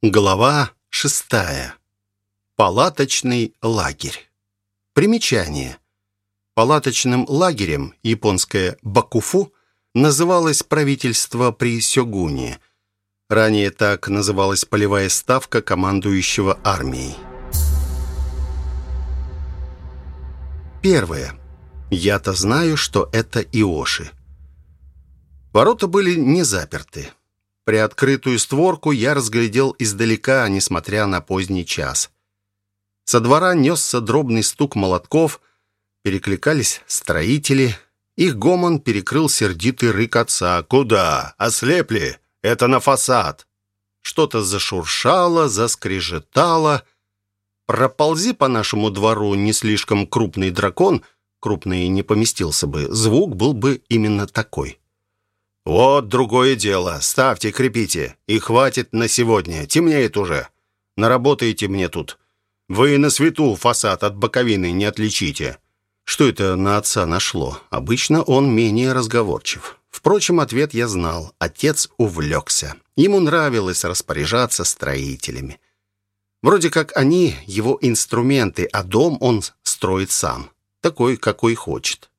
Глава шестая. Палаточный лагерь. Примечание. Палаточным лагерем, японское «бакуфу», называлось правительство при Сёгуне. Ранее так называлась полевая ставка командующего армией. Первое. Я-то знаю, что это Иоши. Ворота были не заперты. Приоткрытую створку я разглядел издалека, несмотря на поздний час. Со двора несся дробный стук молотков, перекликались строители. Их гомон перекрыл сердитый рык отца. «Куда? Ослепли? Это на фасад!» Что-то зашуршало, заскрежетало. Проползи по нашему двору не слишком крупный дракон, крупный не поместился бы, звук был бы именно такой. «Вот другое дело. Ставьте, крепите. И хватит на сегодня. Темнеет уже. Наработаете мне тут. Вы на свету фасад от боковины не отличите». Что это на отца нашло? Обычно он менее разговорчив. Впрочем, ответ я знал. Отец увлекся. Ему нравилось распоряжаться строителями. Вроде как они его инструменты, а дом он строит сам. Такой, какой хочет.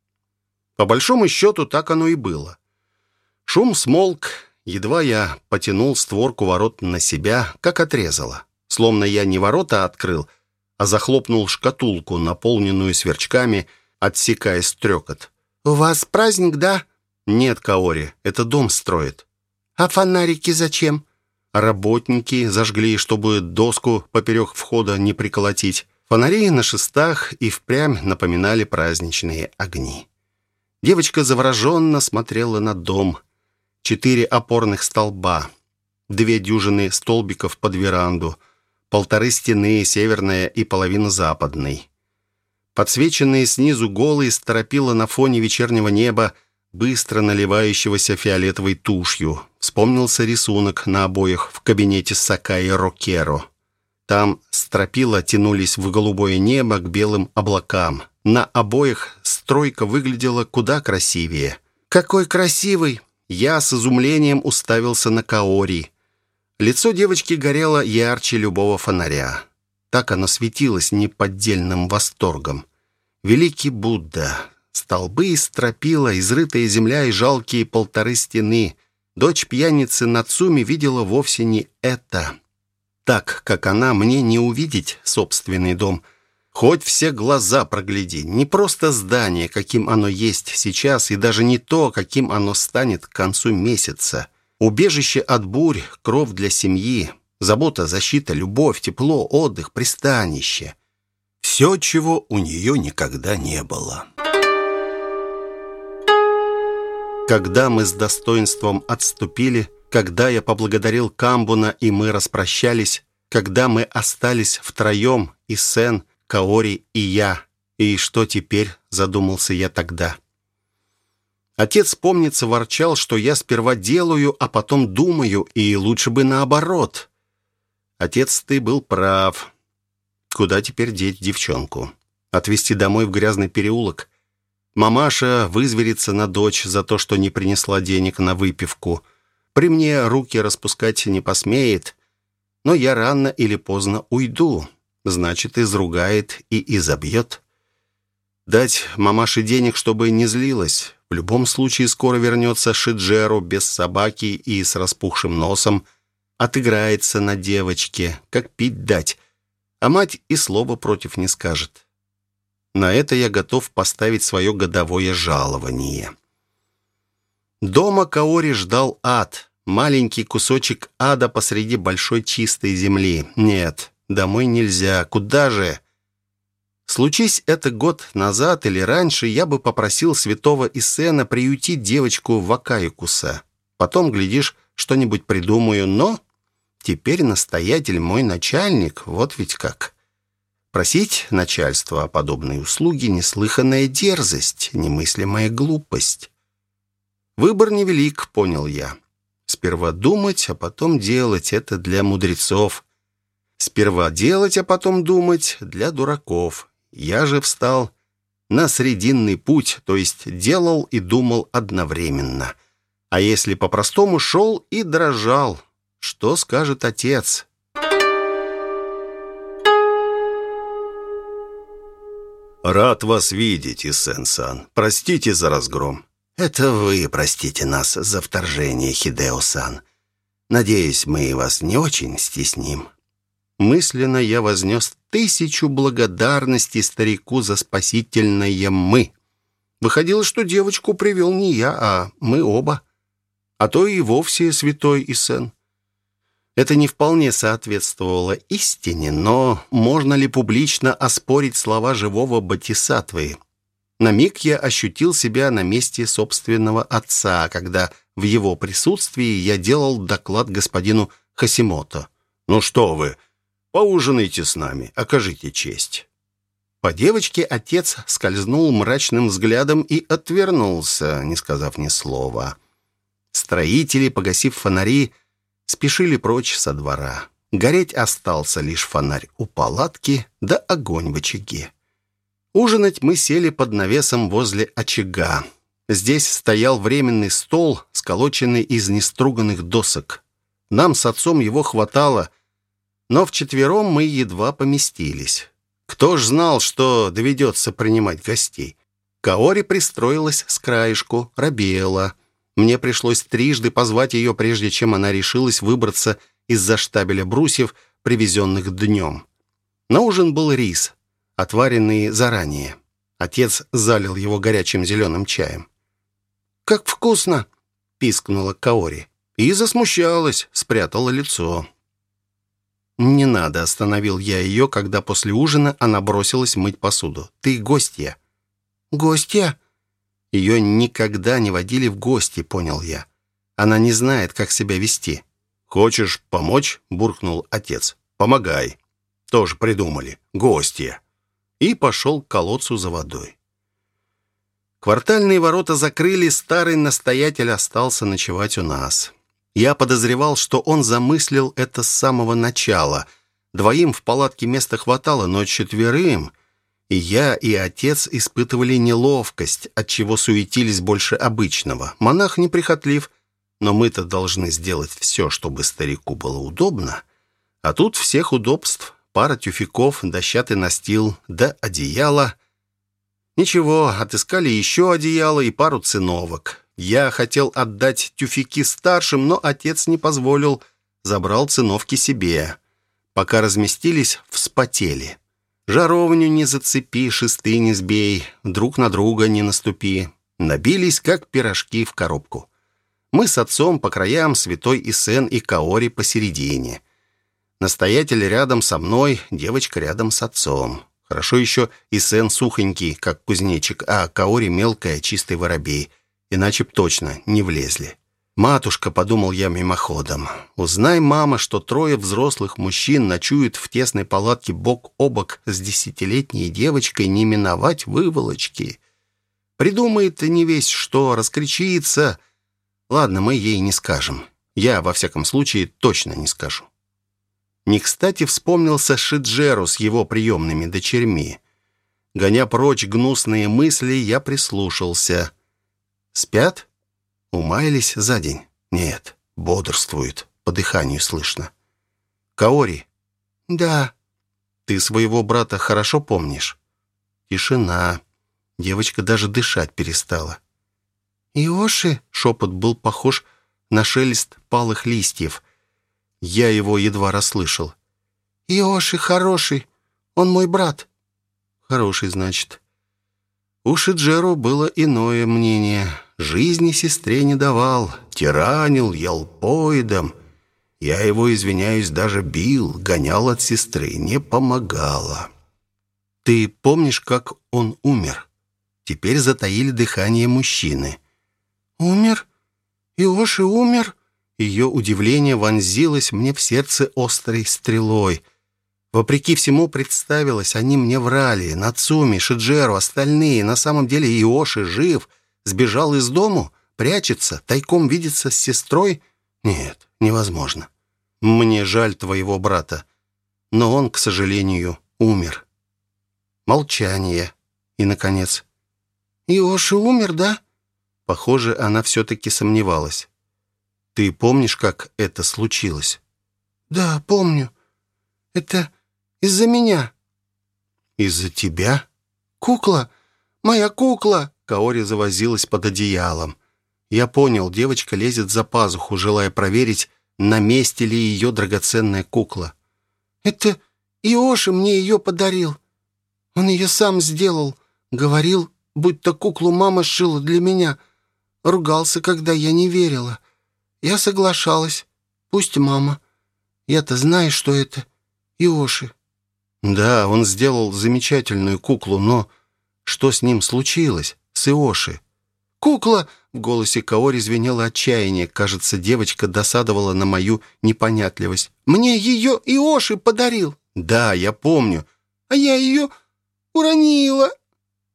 По большому счету, так оно и было. Шум смолк, едва я потянул створку ворот на себя, как отрезало. Словно я не ворота открыл, а захлопнул шкатулку, наполненную сверчками, отсекая стрекот. «У вас праздник, да?» «Нет, Каори, это дом строит». «А фонарики зачем?» Работники зажгли, чтобы доску поперек входа не приколотить. Фонари на шестах и впрямь напоминали праздничные огни. Девочка завороженно смотрела на дом – четыре опорных столба, две дюжины столбиков под веранду, полторы стены, северная и половина западной. Подсвеченные снизу голые стропила на фоне вечернего неба, быстро наливающегося фиолетовой тушью. Вспомнился рисунок на обоях в кабинете Сакаи Рокеро. Там стропила тянулись в голубое небо к белым облакам. На обоях стройка выглядела куда красивее. «Какой красивый!» Я с изумлением уставился на Каори. Лицо девочки горело ярче любого фонаря. Так оно светилось неподдельным восторгом. Великий Будда, столбы стропила, изрытая земля и жалкие полторы стены. Дочь пьяницы Нацуми видела вовсе не это. Так, как она, мне не увидеть собственный дом — Хоть все глаза прогляди. Не просто здание, каким оно есть сейчас, и даже не то, каким оно станет к концу месяца. Убежище от бурь, кров для семьи, забота, защита, любовь, тепло, отдых, пристанище. Все, чего у нее никогда не было. Когда мы с достоинством отступили, когда я поблагодарил Камбуна и мы распрощались, когда мы остались втроем, и Сен, Каори и я. И что теперь, задумался я тогда. Отец, помнится, ворчал, что я сперва делаю, а потом думаю, и лучше бы наоборот. Отец, ты был прав. Куда теперь деть девчонку? Отвезти домой в грязный переулок? Мамаша вызверится на дочь за то, что не принесла денег на выпивку. При мне руки распускать не посмеет, но я рано или поздно уйду значит, изругает и изобьет. Дать мамаше денег, чтобы не злилась. В любом случае скоро вернется Шиджеру без собаки и с распухшим носом. Отыграется на девочке, как пить дать. А мать и слова против не скажет. На это я готов поставить свое годовое жалование. Дома Каори ждал ад. Маленький кусочек ада посреди большой чистой земли. Нет, Домой нельзя. Куда же? Случись это год назад или раньше, я бы попросил святого Исена приютить девочку в Акаюкуса. Потом, глядишь, что-нибудь придумаю, но теперь настоятель мой начальник, вот ведь как. Просить начальство о подобной услуге — неслыханная дерзость, немыслимая глупость. Выбор невелик, понял я. Сперва думать, а потом делать — это для мудрецов. Сперва делать, а потом думать для дураков. Я же встал на срединный путь, то есть делал и думал одновременно. А если по-простому, шел и дрожал. Что скажет отец? «Рад вас видеть, Исен-сан. Простите за разгром». «Это вы простите нас за вторжение, Хидео-сан. Надеюсь, мы вас не очень стесним». Мысленно я вознес тысячу благодарностей старику за спасительное «мы». Выходило, что девочку привел не я, а мы оба. А то и вовсе святой Исен. Это не вполне соответствовало истине, но можно ли публично оспорить слова живого Батисатвы? На миг я ощутил себя на месте собственного отца, когда в его присутствии я делал доклад господину Хасимото. «Ну что вы, поужинайте с нами, окажите честь». По девочке отец скользнул мрачным взглядом и отвернулся, не сказав ни слова. Строители, погасив фонари, спешили прочь со двора. Гореть остался лишь фонарь у палатки да огонь в очаге. Ужинать мы сели под навесом возле очага. Здесь стоял временный стол, сколоченный из неструганных досок. Нам с отцом его хватало, но вчетвером мы едва поместились. Кто ж знал, что доведется принимать гостей? Каори пристроилась с краешку, робела. Мне пришлось трижды позвать ее, прежде чем она решилась выбраться из-за штабеля брусьев, привезенных днем. На ужин был рис, отваренный заранее. Отец залил его горячим зеленым чаем. «Как вкусно!» — пискнула Каори. И засмущалась, спрятала лицо. «Не надо», — остановил я ее, когда после ужина она бросилась мыть посуду. «Ты гостья». «Гостья?» Ее никогда не водили в гости, понял я. Она не знает, как себя вести. «Хочешь помочь?» — буркнул отец. «Помогай». Тоже придумали. Гостья. И пошел к колодцу за водой. Квартальные ворота закрыли, старый настоятель остался ночевать у нас. Я подозревал, что он замыслил это с самого начала. Двоим в палатке места хватало, но четверым... И я, и отец испытывали неловкость, от чего суетились больше обычного. Монах неприхотлив, но мы-то должны сделать все, чтобы старику было удобно. А тут всех удобств. Пара тюфяков, дощатый настил, да одеяло. Ничего, отыскали еще одеяло и пару циновок. Я хотел отдать тюфяки старшим, но отец не позволил, забрал циновки себе. Пока разместились, вспотели. Жаровню не зацепи, шесты не сбей, друг на друга не наступи. Набились, как пирожки в коробку. Мы с отцом по краям, святой Исен и Каори посередине. Настоятель рядом со мной, девочка рядом с отцом. Хорошо еще Исен сухонький, как кузнечик, а Каори мелкая, чистый воробей. Иначе б точно не влезли. «Матушка», — подумал я мимоходом, — «узнай, мама, что трое взрослых мужчин ночуют в тесной палатке бок о бок с десятилетней девочкой, не миновать выволочки. Придумает не весь что, раскричится. Ладно, мы ей не скажем. Я, во всяком случае, точно не скажу». Не кстати вспомнился Шиджеру с его приемными дочерьми. Гоня прочь гнусные мысли, я прислушался. «Спят?» Умаялись за день? Нет, бодрствуют. По дыханию слышно. Каори? Да. Ты своего брата хорошо помнишь? Тишина. Девочка даже дышать перестала. Иоши? Шепот был похож на шелест палых листьев. Я его едва расслышал. Иоши хороший. Он мой брат. Хороший, значит. У Шиджеру было иное мнение. Жизни сестре не давал, тиранил, ел поедом. Я его, извиняюсь, даже бил, гонял от сестры, не помогало. Ты помнишь, как он умер? Теперь затаили дыхание мужчины. Умер? Иоши умер? Ее удивление вонзилось мне в сердце острой стрелой. Вопреки всему представилось, они мне врали. Нацуми, Шиджеру, остальные. На самом деле Иоши жив — Сбежал из дому? Прячется? Тайком видится с сестрой? Нет, невозможно. Мне жаль твоего брата, но он, к сожалению, умер. Молчание. И, наконец, «Иоши умер, да?» Похоже, она все-таки сомневалась. «Ты помнишь, как это случилось?» «Да, помню. Это из-за меня». «Из-за тебя?» «Кукла! Моя кукла!» Каори завозилась под одеялом. Я понял, девочка лезет за пазуху, желая проверить, на месте ли ее драгоценная кукла. «Это Иоши мне ее подарил. Он ее сам сделал. Говорил, будто куклу мама сшила для меня. Ругался, когда я не верила. Я соглашалась. Пусть мама. Я-то знаю, что это Иоши». «Да, он сделал замечательную куклу, но что с ним случилось, с Иоши?» «Кукла!» — в голосе Каори звенело отчаяние. Кажется, девочка досадовала на мою непонятливость. «Мне ее Иоши подарил!» «Да, я помню». «А я ее уронила!»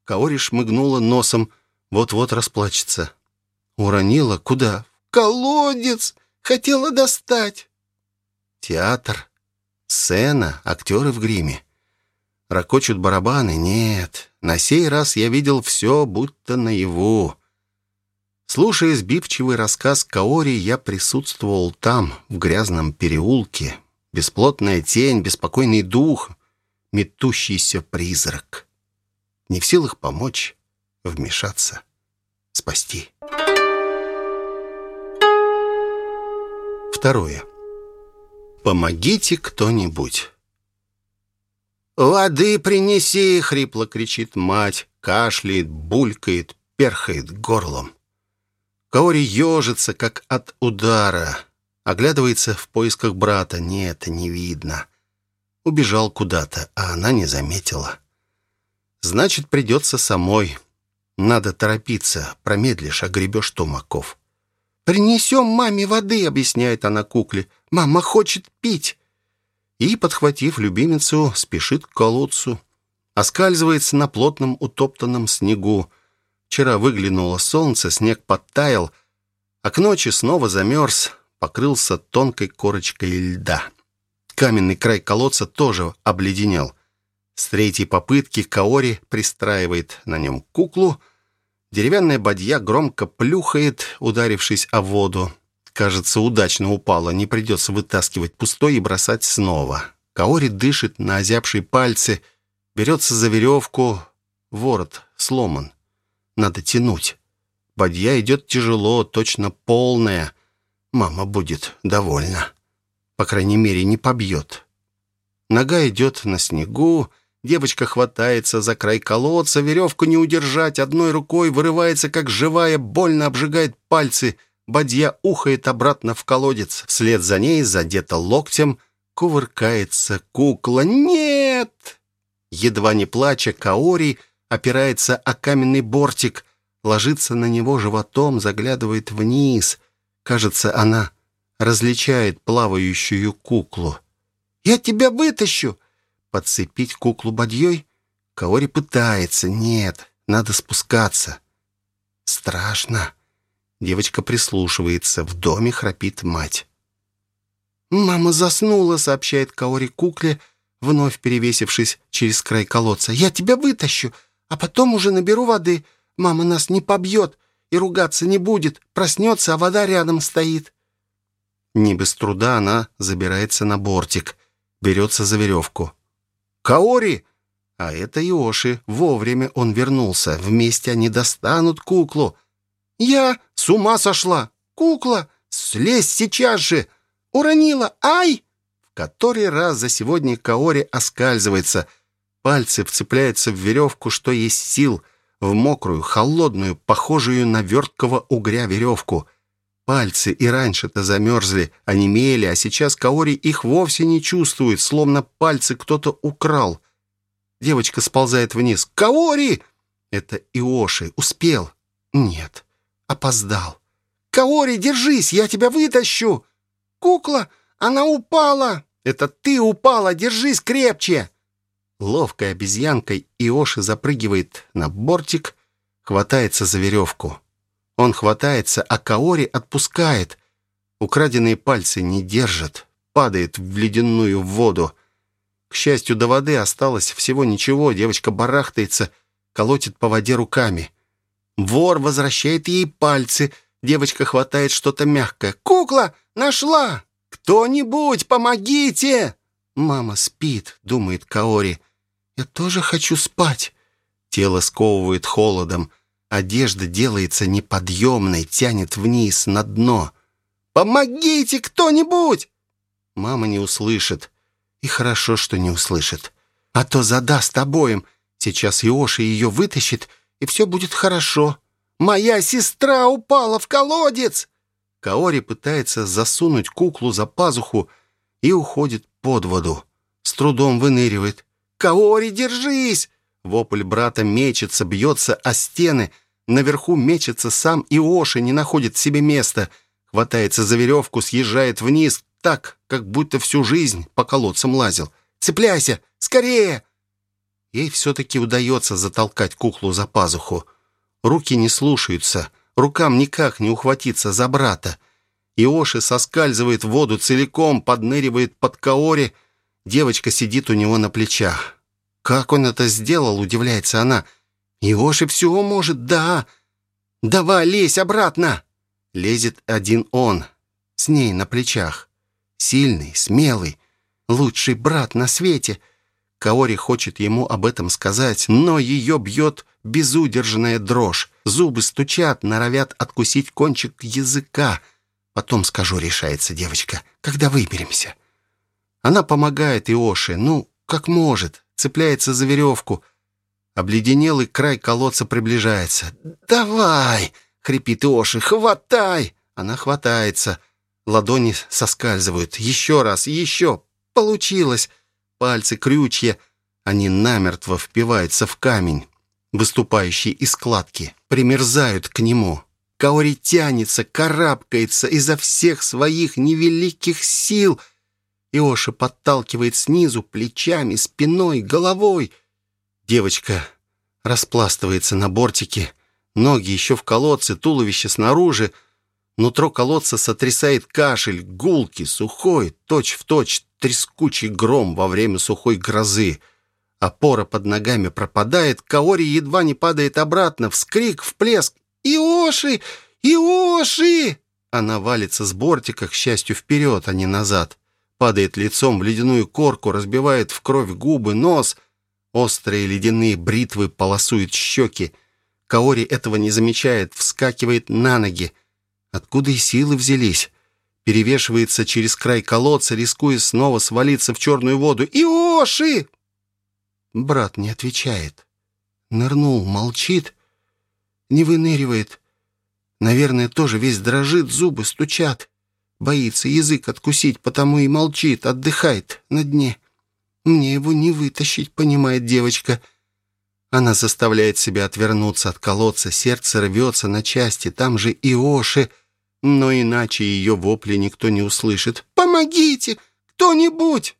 Каори шмыгнула носом. Вот-вот расплачется. «Уронила? Куда?» «Колодец! Хотела достать!» Театр, сцена, актеры в гриме. Рокочут барабаны? Нет. На сей раз я видел все, будто наяву. Слушая сбивчивый рассказ Каори, я присутствовал там, в грязном переулке. Бесплотная тень, беспокойный дух, метущийся призрак. Не в силах помочь, вмешаться, спасти. Второе. Помогите кто-нибудь. «Воды принеси!» — хрипло кричит мать, кашляет, булькает, перхает горлом. Каори ежится, как от удара. Оглядывается в поисках брата. Нет, не видно. Убежал куда-то, а она не заметила. Значит, придется самой. Надо торопиться. Промедлишь, а гребешь тумаков. «Принесем маме воды», — объясняет она кукле. «Мама хочет пить». И, подхватив любимицу, спешит к колодцу. Оскальзывается на плотном утоптанном снегу. Вчера выглянуло солнце, снег подтаял, а к ночи снова замерз, покрылся тонкой корочкой льда. Каменный край колодца тоже обледенел. С третьей попытки Каори пристраивает на нем куклу. Деревянная бадья громко плюхает, ударившись о воду. Кажется, удачно упала, не придется вытаскивать пустой и бросать снова. Каори дышит на озябшие пальцы, берется за веревку. Ворот сломан. Надо тянуть. Бадья идет тяжело, точно полная. Мама будет довольна. По крайней мере, не побьет. Нога идет на снегу. Девочка хватается за край колодца. Веревку не удержать. Одной рукой вырывается, как живая, больно обжигает пальцы. Бадья ухает обратно в колодец. Вслед за ней, задета локтем, кувыркается кукла. «Нет!» Едва не плача, Каори опирается о каменный бортик, ложится на него животом, заглядывает вниз. Кажется, она различает плавающую куклу. «Я тебя вытащу!» Подцепить куклу бадьей? Каори пытается. Нет, надо спускаться. Страшно. Девочка прислушивается. В доме храпит мать. «Мама заснула», — сообщает Каори кукле, вновь перевесившись через край колодца. «Я тебя вытащу а потом уже наберу воды. Мама нас не побьет и ругаться не будет. Проснется, а вода рядом стоит». Не без труда она забирается на бортик, берется за веревку. «Каори!» А это Иоши. Вовремя он вернулся. Вместе они достанут куклу. «Я с ума сошла! Кукла! Слезь сейчас же! Уронила! Ай!» В который раз за сегодня Каори оскальзывается — Пальцы вцепляются в веревку, что есть сил, в мокрую, холодную, похожую на верткого угря веревку. Пальцы и раньше-то замерзли, онемели, а сейчас Каори их вовсе не чувствует, словно пальцы кто-то украл. Девочка сползает вниз. «Каори!» Это Иоши. Успел? Нет. Опоздал. «Каори, держись, я тебя вытащу!» «Кукла, она упала!» «Это ты упала, держись крепче!» Ловкой обезьянкой Иоши запрыгивает на бортик, хватается за веревку. Он хватается, а Каори отпускает. Украденные пальцы не держат, падает в ледяную воду. К счастью, до воды осталось всего ничего. Девочка барахтается, колотит по воде руками. Вор возвращает ей пальцы. Девочка хватает что-то мягкое. «Кукла! Нашла! Кто-нибудь, помогите!» «Мама спит», — думает Каори. «Я тоже хочу спать». Тело сковывает холодом. Одежда делается неподъемной, тянет вниз, на дно. «Помогите кто-нибудь!» Мама не услышит. И хорошо, что не услышит. А то задаст обоим. Сейчас Иоши ее вытащит, и все будет хорошо. «Моя сестра упала в колодец!» Каори пытается засунуть куклу за пазуху и уходит под воду. С трудом выныривает. «Каори, держись!» Вопль брата мечется, бьется о стены. Наверху мечется сам Иоши, не находит себе места. Хватается за веревку, съезжает вниз, так, как будто всю жизнь по колодцам лазил. «Цепляйся! Скорее!» Ей все-таки удается затолкать куклу за пазуху. Руки не слушаются, рукам никак не ухватиться за брата. Иоши соскальзывает в воду целиком, подныривает под Каори. Девочка сидит у него на плечах. Как он это сделал, удивляется она. Иоши все может, да. Давай, лезь обратно. Лезет один он, с ней на плечах. Сильный, смелый, лучший брат на свете. Каори хочет ему об этом сказать, но ее бьет безудержная дрожь. Зубы стучат, норовят откусить кончик языка. Потом скажу, решается девочка, когда выберемся. Она помогает Иоши, ну, как может, цепляется за веревку. Обледенелый край колодца приближается. «Давай!» — хрипит Иоши. «Хватай!» Она хватается. Ладони соскальзывают. Еще раз, еще. Получилось. Пальцы крючья. Они намертво впиваются в камень выступающие из складки, примерзают к нему. Каори тянется, карабкается изо всех своих невеликих сил. Иоша подталкивает снизу плечами, спиной, головой. Девочка распластывается на бортике, ноги еще в колодце, туловище снаружи. Нутро колодца сотрясает кашель, гулки, сухой, точь-в-точь точь, трескучий гром во время сухой грозы — Опора под ногами пропадает, Каори едва не падает обратно, вскрик, вплеск. «Иоши! Иоши!» Она валится с бортика, к счастью, вперед, а не назад. Падает лицом в ледяную корку, разбивает в кровь губы, нос. Острые ледяные бритвы полосуют щеки. Каори этого не замечает, вскакивает на ноги. Откуда и силы взялись? Перевешивается через край колодца, рискуя снова свалиться в черную воду. «Иоши!» Брат не отвечает. Нырнул, молчит, не выныривает. Наверное, тоже весь дрожит, зубы стучат. Боится язык откусить, потому и молчит, отдыхает на дне. Мне его не вытащить, понимает девочка. Она заставляет себя отвернуться от колодца, сердце рвется на части, там же и Оши, но иначе ее вопли никто не услышит. «Помогите! Кто-нибудь!»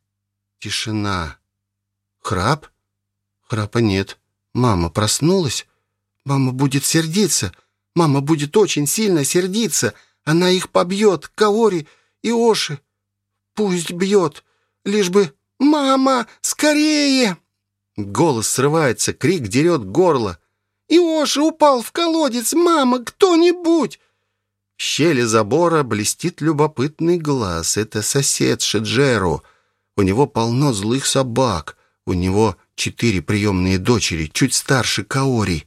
Тишина. Храп? Храпа нет. Мама проснулась. Мама будет сердиться. Мама будет очень сильно сердиться. Она их побьет, Каори и Оши. Пусть бьет, лишь бы... «Мама, скорее!» Голос срывается, крик дерет горло. «Иоши упал в колодец! Мама, кто-нибудь!» В щели забора блестит любопытный глаз. Это сосед Шеджеру. У него полно злых собак. У него четыре приемные дочери, чуть старше Каори.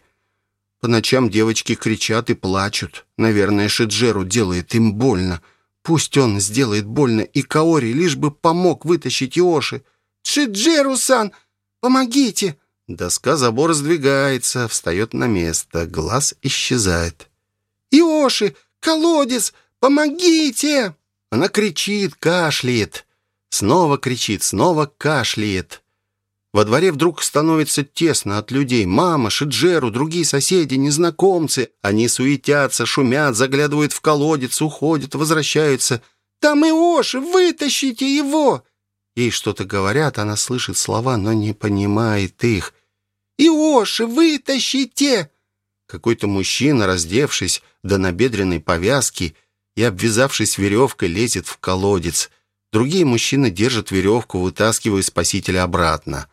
По ночам девочки кричат и плачут. Наверное, Шиджеру делает им больно. Пусть он сделает больно и Каори, лишь бы помог вытащить Иоши. «Шиджеру-сан, помогите!» Доска забора сдвигается, встает на место, глаз исчезает. «Иоши, колодец, помогите!» Она кричит, кашляет. Снова кричит, снова кашляет. Во дворе вдруг становится тесно от людей. Мама, Шиджеру, другие соседи, незнакомцы. Они суетятся, шумят, заглядывают в колодец, уходят, возвращаются. «Там Иоши, вытащите его!» Ей что-то говорят, она слышит слова, но не понимает их. «Иоши, вытащите!» Какой-то мужчина, раздевшись до набедренной повязки и обвязавшись веревкой, лезет в колодец. Другие мужчины держат веревку, вытаскивая спасителя обратно.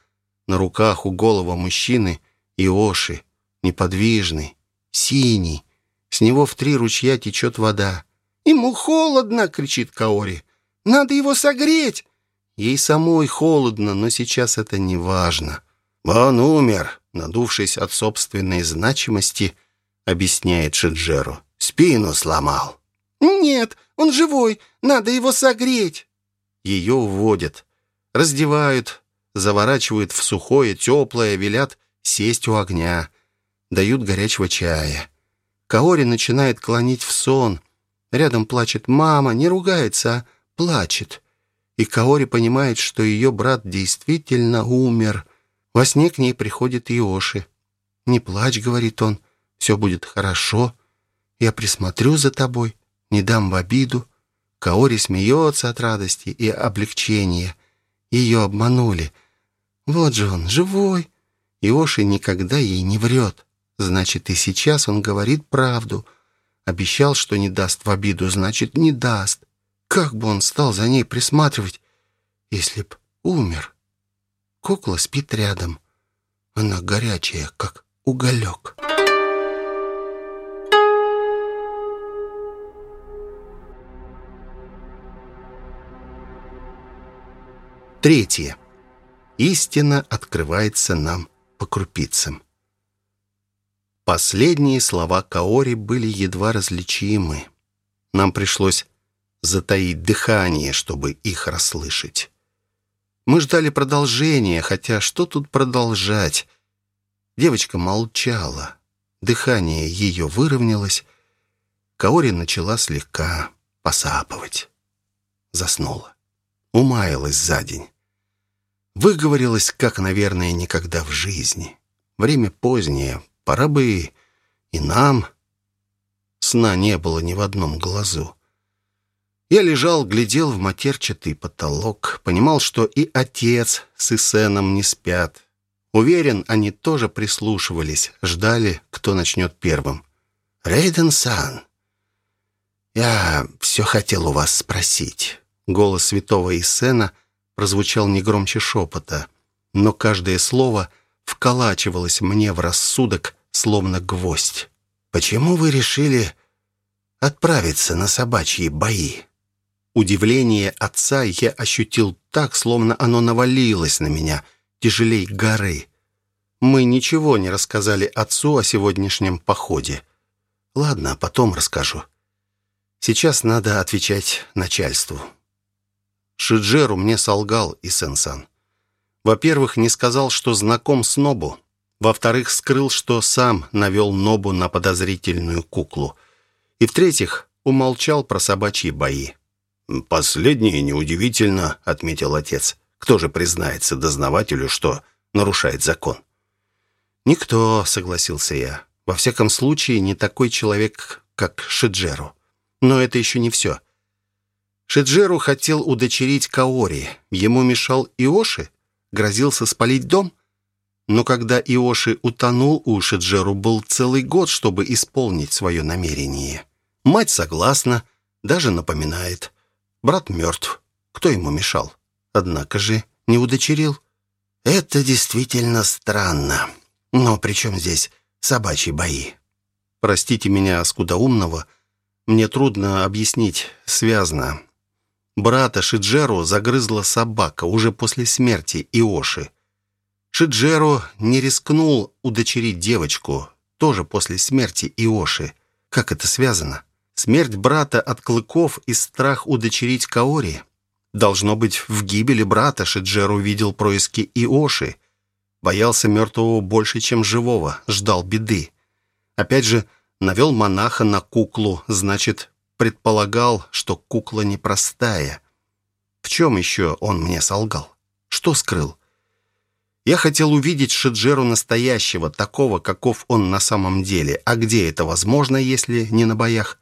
На руках у голого мужчины Иоши, неподвижный, синий. С него в три ручья течет вода. «Ему холодно!» — кричит Каори. «Надо его согреть!» Ей самой холодно, но сейчас это не важно. «Он умер!» — надувшись от собственной значимости, объясняет Шиджеру. «Спину сломал». «Нет, он живой, надо его согреть». Ее уводят, раздевают, заворачивают в сухое, теплое, велят сесть у огня, дают горячего чая. Каори начинает клонить в сон. Рядом плачет мама, не ругается, а плачет. И Каори понимает, что ее брат действительно умер. Во сне к ней приходит Иоши. «Не плачь», — говорит он, — «все будет хорошо. Я присмотрю за тобой, не дам в обиду». Каори смеется от радости и облегчения. Ее обманули. Вот же он, живой. Иоши никогда ей не врет. Значит, и сейчас он говорит правду. Обещал, что не даст в обиду, значит, не даст. Как бы он стал за ней присматривать, если б умер? Кукла спит рядом. Она горячая, как уголек. Третье. Истина открывается нам по крупицам. Последние слова Каори были едва различимы. Нам пришлось затаить дыхание, чтобы их расслышать. Мы ждали продолжения, хотя что тут продолжать? Девочка молчала. Дыхание ее выровнялось. Каори начала слегка посапывать. Заснула. Умаялась за день. Выговорилась, как, наверное, никогда в жизни. Время позднее, пора бы и нам. Сна не было ни в одном глазу. Я лежал, глядел в матерчатый потолок, понимал, что и отец с Исеном не спят. Уверен, они тоже прислушивались, ждали, кто начнет первым. «Рейден-сан, я все хотел у вас спросить». Голос святого Исена — прозвучал не громче шепота, но каждое слово вколачивалось мне в рассудок, словно гвоздь. «Почему вы решили отправиться на собачьи бои?» Удивление отца я ощутил так, словно оно навалилось на меня, тяжелей горы. Мы ничего не рассказали отцу о сегодняшнем походе. Ладно, потом расскажу. Сейчас надо отвечать начальству. Шиджеру мне солгал и Сенсан. Во-первых, не сказал, что знаком с Нобу. Во-вторых, скрыл, что сам навел Нобу на подозрительную куклу. И в-третьих, умолчал про собачьи бои. «Последнее неудивительно», — отметил отец. «Кто же признается дознавателю, что нарушает закон?» «Никто», — согласился я. «Во всяком случае, не такой человек, как Шиджеру. Но это еще не все. Шиджеру хотел удочерить Каори. Ему мешал Иоши? Грозился спалить дом? Но когда Иоши утонул, у Шиджеру был целый год, чтобы исполнить свое намерение. Мать согласна, даже напоминает. Брат мертв. Кто ему мешал? Однако же не удочерил. Это действительно странно. Но при чем здесь собачьи бои? Простите меня, скудоумного. Мне трудно объяснить связно. Брата Шиджеру загрызла собака уже после смерти Иоши. Шиджеру не рискнул удочерить девочку, тоже после смерти Иоши. Как это связано? Смерть брата от клыков и страх удочерить Каори? Должно быть, в гибели брата Шиджеру видел происки Иоши. Боялся мертвого больше, чем живого, ждал беды. Опять же, навел монаха на куклу, значит, предполагал, что кукла непростая. В чем еще он мне солгал? Что скрыл? Я хотел увидеть Шиджеру настоящего, такого, каков он на самом деле. А где это возможно, если не на боях?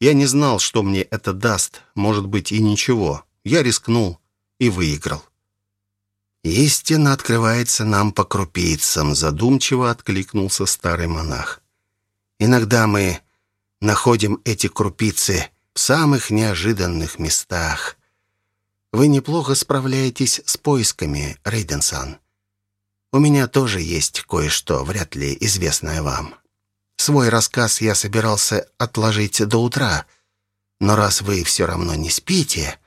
Я не знал, что мне это даст. Может быть, и ничего. Я рискнул и выиграл. «Истина открывается нам по крупицам», — задумчиво откликнулся старый монах. «Иногда мы находим эти крупицы в самых неожиданных местах. Вы неплохо справляетесь с поисками, Рейденсан. У меня тоже есть кое-что, вряд ли известное вам. Свой рассказ я собирался отложить до утра, но раз вы все равно не спите,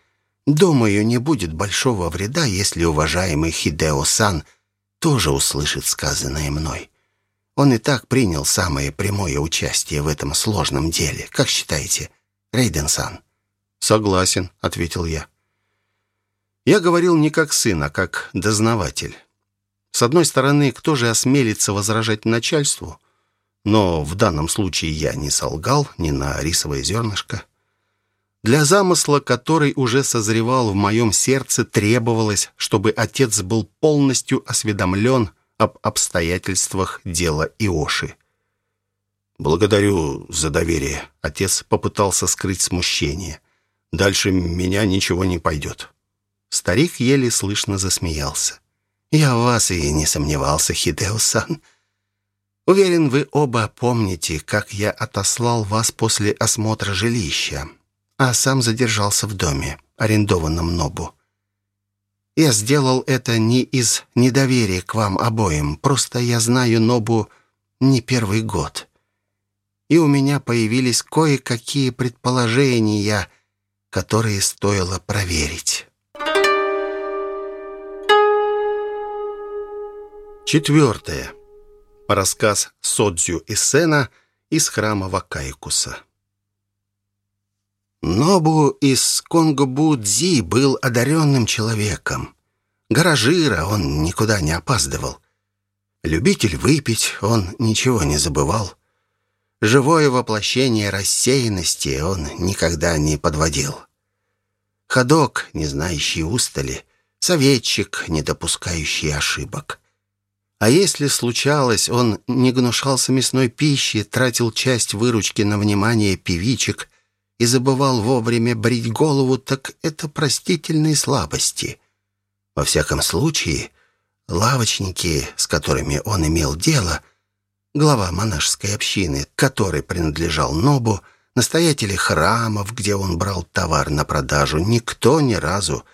думаю, не будет большого вреда, если уважаемый Хидео-сан тоже услышит сказанное мной. Он и так принял самое прямое участие в этом сложном деле. Как считаете, Рейден-сан?» «Согласен», — ответил я. Я говорил не как сын, а как дознаватель. С одной стороны, кто же осмелится возражать начальству? Но в данном случае я не солгал ни на рисовое зернышко. Для замысла, который уже созревал в моем сердце, требовалось, чтобы отец был полностью осведомлен об обстоятельствах дела Иоши. «Благодарю за доверие». Отец попытался скрыть смущение. «Дальше меня ничего не пойдет». Старик еле слышно засмеялся. «Я в вас и не сомневался, Хидео-сан. Уверен, вы оба помните, как я отослал вас после осмотра жилища, а сам задержался в доме, арендованном Нобу. Я сделал это не из недоверия к вам обоим, просто я знаю Нобу не первый год. И у меня появились кое-какие предположения, которые стоило проверить». Четвертое. Рассказ Содзю и Сена из храма Вакайкуса. Нобу из Конгобудзи был одаренным человеком. Гаражира он никуда не опаздывал. Любитель выпить, он ничего не забывал. Живое воплощение рассеянности он никогда не подводил. Ходок, не знающий устали, советчик, не допускающий ошибок. А если случалось, он не гнушался мясной пищи, тратил часть выручки на внимание певичек и забывал вовремя брить голову, так это простительные слабости. Во всяком случае, лавочники, с которыми он имел дело, глава монашеской общины, которой принадлежал Нобу, настоятели храмов, где он брал товар на продажу, никто ни разу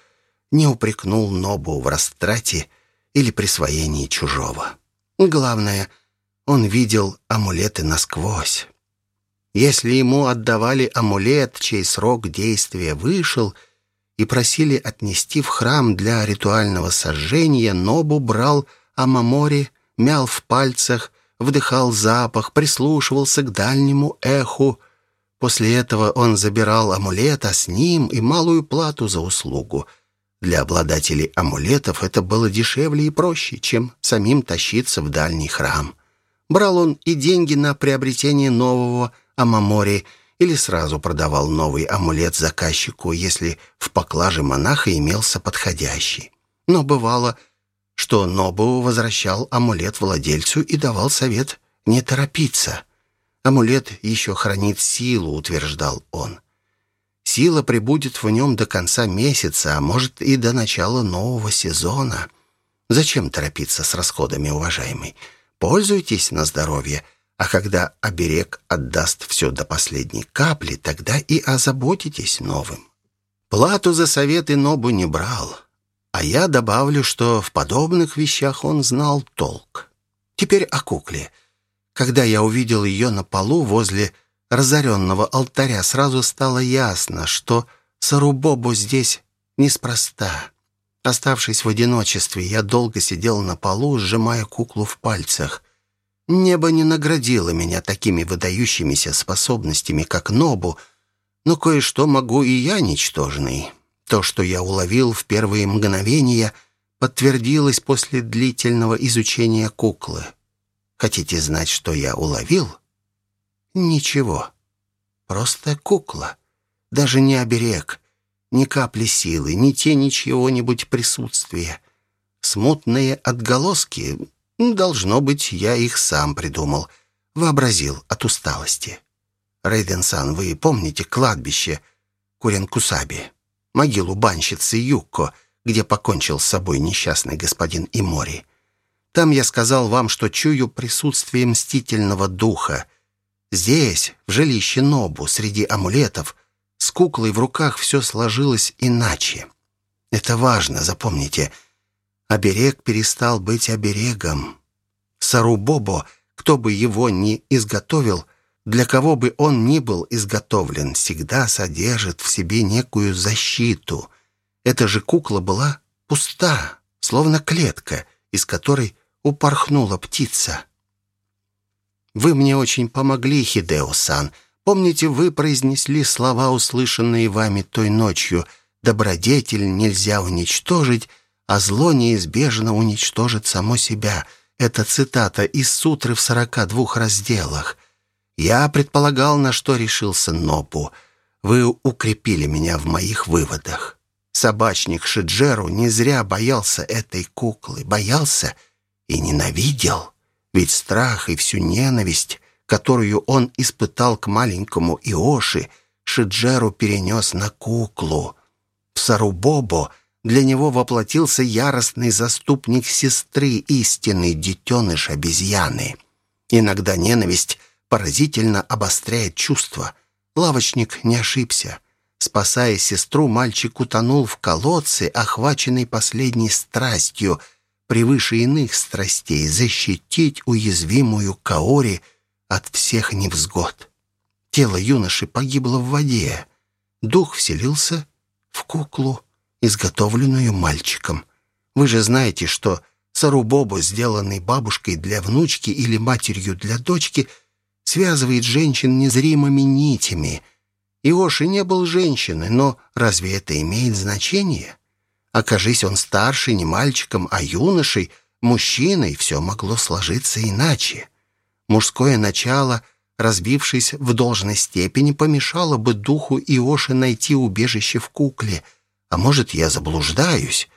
не упрекнул Нобу в растрате или присвоении чужого. Главное, он видел амулеты насквозь. Если ему отдавали амулет, чей срок действия вышел, и просили отнести в храм для ритуального сожжения, Нобу брал амамори, мял в пальцах, вдыхал запах, прислушивался к дальнему эху. После этого он забирал амулет, а с ним и малую плату за услугу — для обладателей амулетов это было дешевле и проще, чем самим тащиться в дальний храм. Брал он и деньги на приобретение нового амамори или сразу продавал новый амулет заказчику, если в поклаже монаха имелся подходящий. Но бывало, что Нобу возвращал амулет владельцу и давал совет не торопиться. Амулет еще хранит силу, утверждал он. Сила пребудет в нем до конца месяца, а может и до начала нового сезона. Зачем торопиться с расходами, уважаемый? Пользуйтесь на здоровье, а когда оберег отдаст все до последней капли, тогда и озаботитесь новым. Плату за советы Нобу не брал, а я добавлю, что в подобных вещах он знал толк. Теперь о кукле. Когда я увидел ее на полу возле разоренного алтаря, сразу стало ясно, что Сарубобу здесь неспроста. Оставшись в одиночестве, я долго сидел на полу, сжимая куклу в пальцах. Небо не наградило меня такими выдающимися способностями, как Нобу, но кое-что могу и я, ничтожный. То, что я уловил в первые мгновения, подтвердилось после длительного изучения куклы. Хотите знать, что я уловил?» Ничего. Просто кукла. Даже не оберег. Ни капли силы, ни тени чего-нибудь присутствия. Смутные отголоски, должно быть, я их сам придумал. Вообразил от усталости. Рейден-сан, вы помните кладбище Куренкусаби? Могилу банщицы Юкко, где покончил с собой несчастный господин Имори. Там я сказал вам, что чую присутствие мстительного духа — Здесь, в жилище Нобу, среди амулетов, с куклой в руках все сложилось иначе. Это важно, запомните. Оберег перестал быть оберегом. Сарубобо, кто бы его ни изготовил, для кого бы он ни был изготовлен, всегда содержит в себе некую защиту. Эта же кукла была пуста, словно клетка, из которой упорхнула птица. «Вы мне очень помогли, Хидео-сан. Помните, вы произнесли слова, услышанные вами той ночью. Добродетель нельзя уничтожить, а зло неизбежно уничтожит само себя». Это цитата из сутры в сорока двух разделах. Я предполагал, на что решился Нопу. Вы укрепили меня в моих выводах. Собачник Шиджеру не зря боялся этой куклы. Боялся и ненавидел. Ведь страх и всю ненависть, которую он испытал к маленькому Иоши, Шиджеру перенес на куклу. В Сарубобо для него воплотился яростный заступник сестры, истинный детеныш обезьяны. Иногда ненависть поразительно обостряет чувства. Лавочник не ошибся. Спасая сестру, мальчик утонул в колодце, охваченный последней страстью, превыше иных страстей, защитить уязвимую Каори от всех невзгод. Тело юноши погибло в воде. Дух вселился в куклу, изготовленную мальчиком. Вы же знаете, что сарубобо, сделанный бабушкой для внучки или матерью для дочки, связывает женщин незримыми нитями. Иоши не был женщиной, но разве это имеет значение? Окажись он старше не мальчиком, а юношей, мужчиной, все могло сложиться иначе. Мужское начало, разбившись в должной степени, помешало бы духу Иоши найти убежище в кукле — а может, я заблуждаюсь,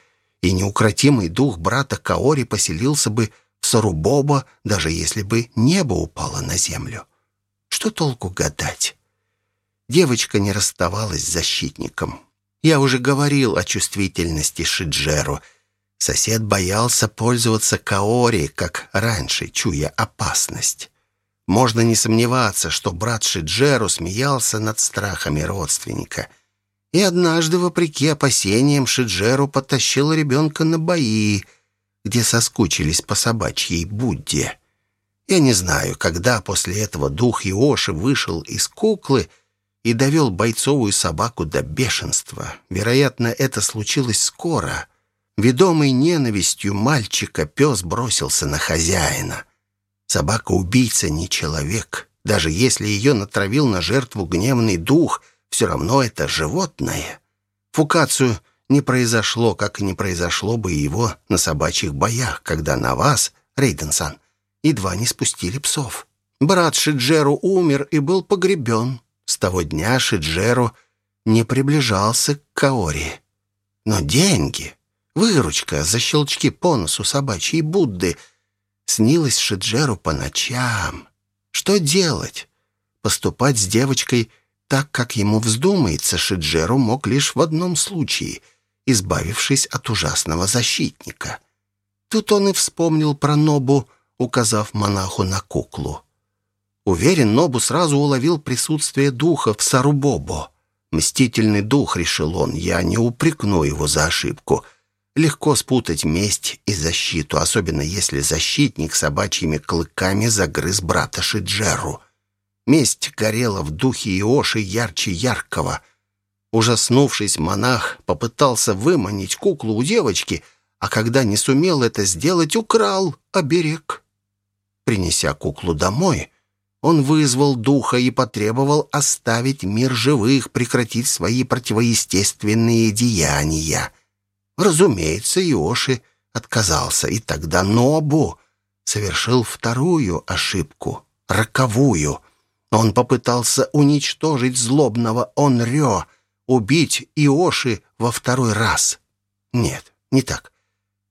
и неукротимый дух брата Каори поселился бы в Сарубоба, даже если бы небо упало на землю. Что толку гадать? Девочка не расставалась с защитником. Я уже говорил о чувствительности Шиджеру. Сосед боялся пользоваться Каори, как раньше, чуя опасность. Можно не сомневаться, что брат Шиджеру смеялся над страхами родственника. И однажды, вопреки опасениям, Шиджеру потащил ребенка на бои, где соскучились по собачьей Будде. Я не знаю, когда после этого дух Иоши вышел из куклы и довел бойцовую собаку до бешенства. Вероятно, это случилось скоро. Ведомый ненавистью мальчика, пес бросился на хозяина. Собака-убийца не человек. Даже если ее натравил на жертву гневный дух — все равно это животное. Фукацию не произошло, как и не произошло бы его на собачьих боях, когда на вас, Рейденсан, едва не спустили псов. Брат Шиджеру умер и был погребен. С того дня Шиджеру не приближался к Каори. Но деньги, выручка за щелчки по носу собачьей Будды снилась Шиджеру по ночам. Что делать? Поступать с девочкой так, как ему вздумается, Шиджеру мог лишь в одном случае, избавившись от ужасного защитника. Тут он и вспомнил про Нобу, указав монаху на куклу. Уверен, Нобу сразу уловил присутствие духа в Сарубобо. Мстительный дух, решил он, я не упрекну его за ошибку. Легко спутать месть и защиту, особенно если защитник собачьими клыками загрыз брата Шиджеру — Месть горела в духе Иоши ярче яркого. Ужаснувшись, монах попытался выманить куклу у девочки, а когда не сумел это сделать, украл оберег. Принеся куклу домой, он вызвал духа и потребовал оставить мир живых, прекратить свои противоестественные деяния. Разумеется, Иоши отказался, и тогда Нобу совершил вторую ошибку, роковую — он попытался уничтожить злобного Онрё, убить Иоши во второй раз. Нет, не так.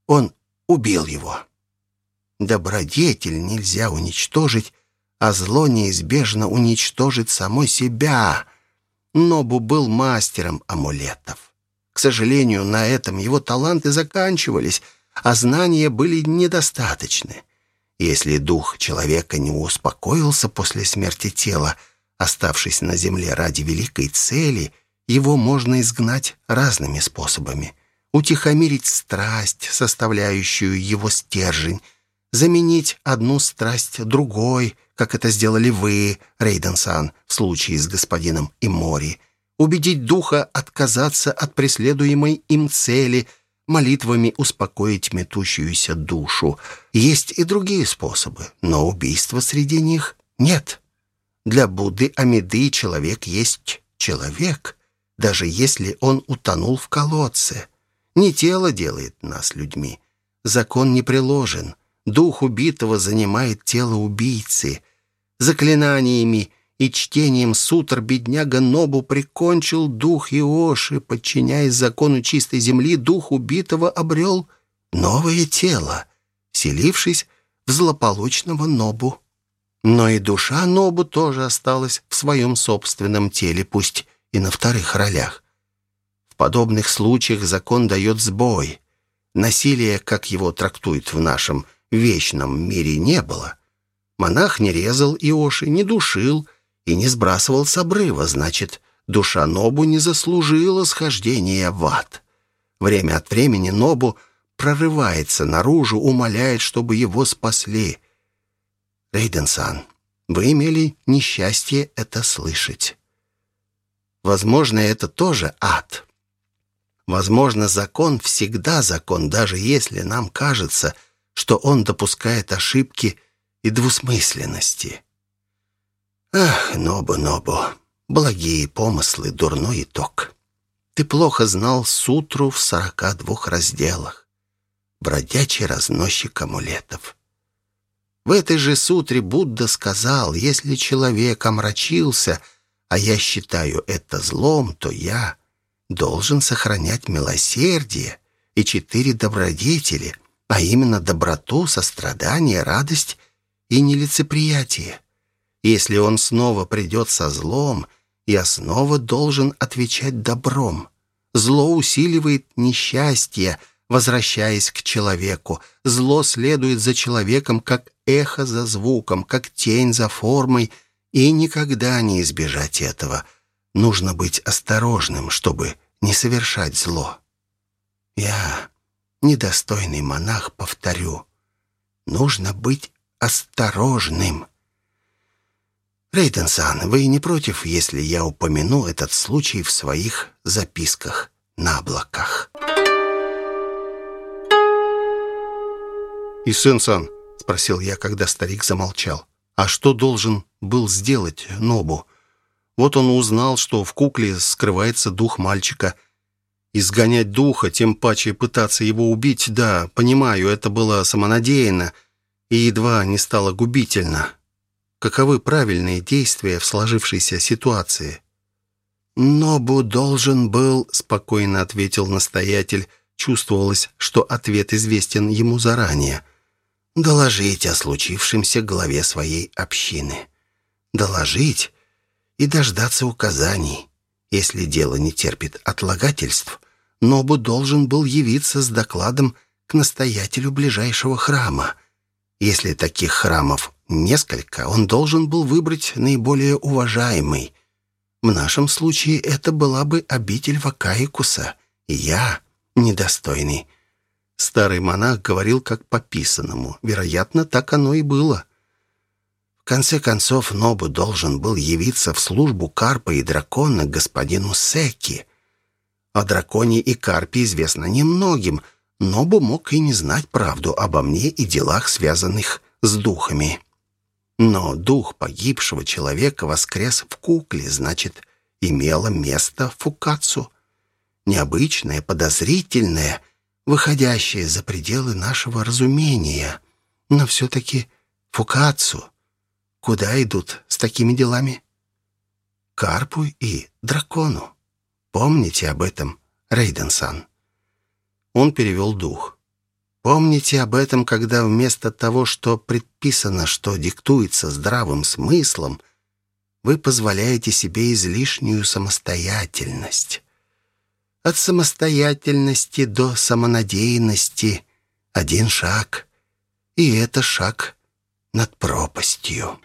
Он убил его. Добродетель нельзя уничтожить, а зло неизбежно уничтожит само себя. Нобу был мастером амулетов. К сожалению, на этом его таланты заканчивались, а знания были недостаточны. Если дух человека не успокоился после смерти тела, оставшись на земле ради великой цели, его можно изгнать разными способами. Утихомирить страсть, составляющую его стержень, заменить одну страсть другой, как это сделали вы, Рейден-сан, в случае с господином Имори, убедить духа отказаться от преследуемой им цели, молитвами успокоить метущуюся душу. Есть и другие способы, но убийства среди них нет. Для Будды Амиды человек есть человек, даже если он утонул в колодце. Не тело делает нас людьми. Закон не приложен. Дух убитого занимает тело убийцы. Заклинаниями и чтением сутр бедняга Нобу прикончил дух Иоши, подчиняясь закону чистой земли, дух убитого обрел новое тело, селившись в злополучного Нобу. Но и душа Нобу тоже осталась в своем собственном теле, пусть и на вторых ролях. В подобных случаях закон дает сбой. Насилия, как его трактуют в нашем вечном мире, не было. Монах не резал Иоши, не душил и не сбрасывал с обрыва, значит, душа Нобу не заслужила схождения в ад. Время от времени Нобу прорывается наружу, умоляет, чтобы его спасли. Рейден-сан, вы имели несчастье это слышать. Возможно, это тоже ад. Возможно, закон всегда закон, даже если нам кажется, что он допускает ошибки и двусмысленности. Ах, Нобу, Нобу, благие помыслы, дурной итог. Ты плохо знал сутру в сорока двух разделах. Бродячий разносчик амулетов. В этой же сутре Будда сказал, если человек омрачился, а я считаю это злом, то я должен сохранять милосердие и четыре добродетели, а именно доброту, сострадание, радость и нелицеприятие. Если он снова придет со злом, я снова должен отвечать добром. Зло усиливает несчастье, возвращаясь к человеку. Зло следует за человеком, как эхо за звуком, как тень за формой, и никогда не избежать этого. Нужно быть осторожным, чтобы не совершать зло. Я, недостойный монах, повторю, нужно быть осторожным. Рейден-сан, вы не против, если я упомяну этот случай в своих записках на облаках? «И сын-сан», — спросил я, когда старик замолчал, «а что должен был сделать Нобу? Вот он узнал, что в кукле скрывается дух мальчика. Изгонять духа, тем паче пытаться его убить, да, понимаю, это было самонадеянно и едва не стало губительно. Каковы правильные действия в сложившейся ситуации?» «Нобу должен был», — спокойно ответил настоятель. Чувствовалось, что ответ известен ему заранее — доложить о случившемся главе своей общины. Доложить и дождаться указаний. Если дело не терпит отлагательств, Нобу должен был явиться с докладом к настоятелю ближайшего храма. Если таких храмов несколько, он должен был выбрать наиболее уважаемый. В нашем случае это была бы обитель Вакаикуса, я, недостойный, Старый монах говорил как по писанному. Вероятно, так оно и было. В конце концов, Нобу должен был явиться в службу Карпа и дракона господину Секи. О драконе и Карпе известно немногим. Нобу мог и не знать правду обо мне и делах, связанных с духами. Но дух погибшего человека воскрес в кукле, значит, имело место фукацу. Необычное, подозрительное — выходящее за пределы нашего разумения. Но все-таки Фукацу. Куда идут с такими делами? Карпу и дракону. Помните об этом, Рейден-сан. Он перевел дух. Помните об этом, когда вместо того, что предписано, что диктуется здравым смыслом, вы позволяете себе излишнюю самостоятельность. От самостоятельности до самонадеянности один шаг. И это шаг над пропастью.